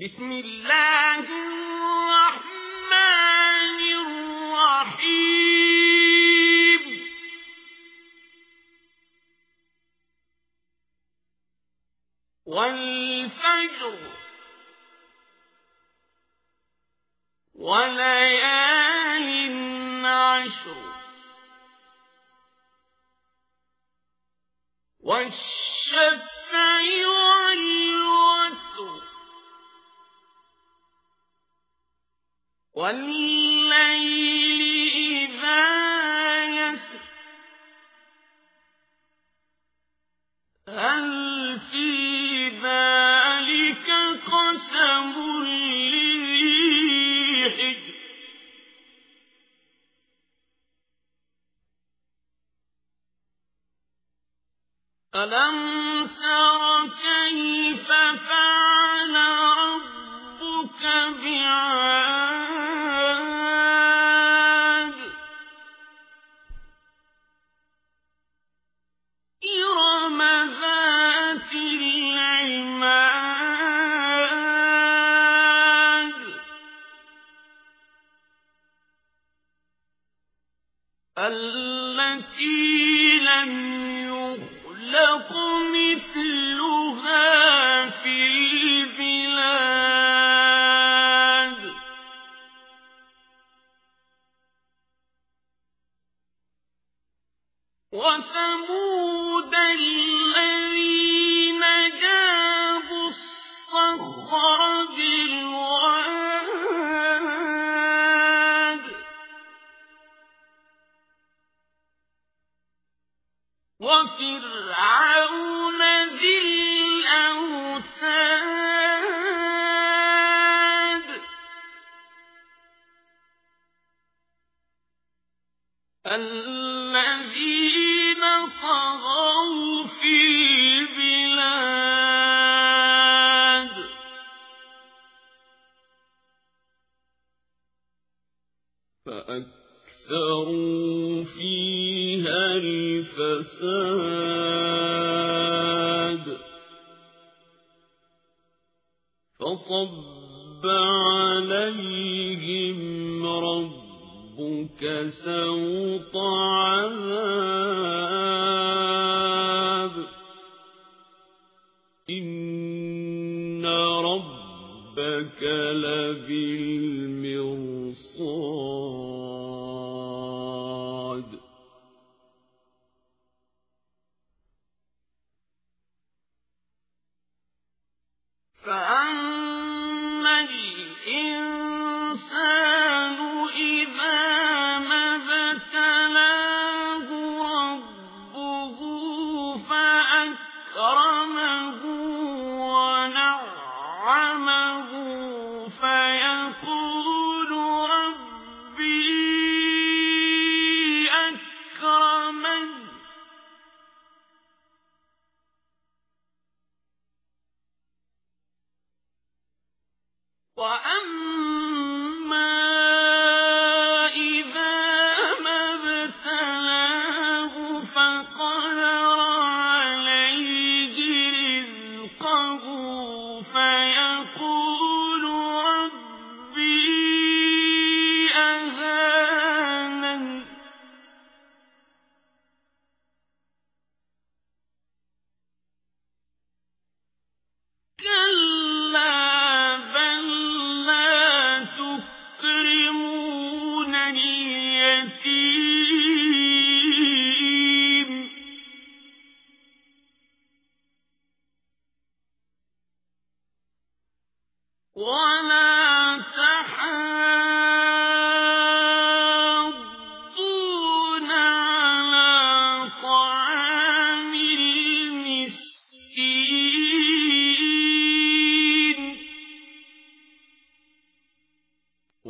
بسم الله الرحمن الرحيم. والفجر وليال عشر والشفع والوتر والليل إذا يسر. هل في ذلك قسم لذي ألم تر كيف فعل التي لم يخلق مثلها وفرعون ذي الأوتاد. الذين طغوا في البلاد. فأكثروا فيها الفساد فصب عليهم ربك سوط عذاب إن ربك لبالمرصاد فأكرمه ونعمه فيقول ربي أكرمن فيا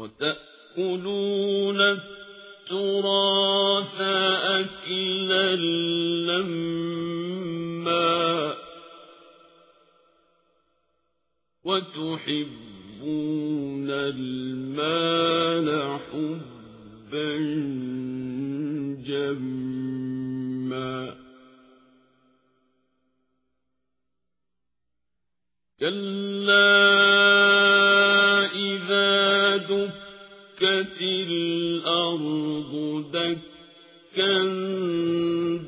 وتأكلون التراث أكلا لما وتحبون المال حبا جما دكت الأرض دكا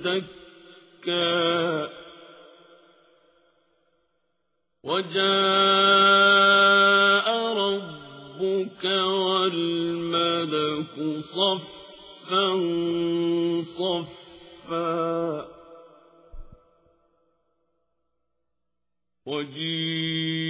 دكا وجاء ربك والملك صفا صفا وجيء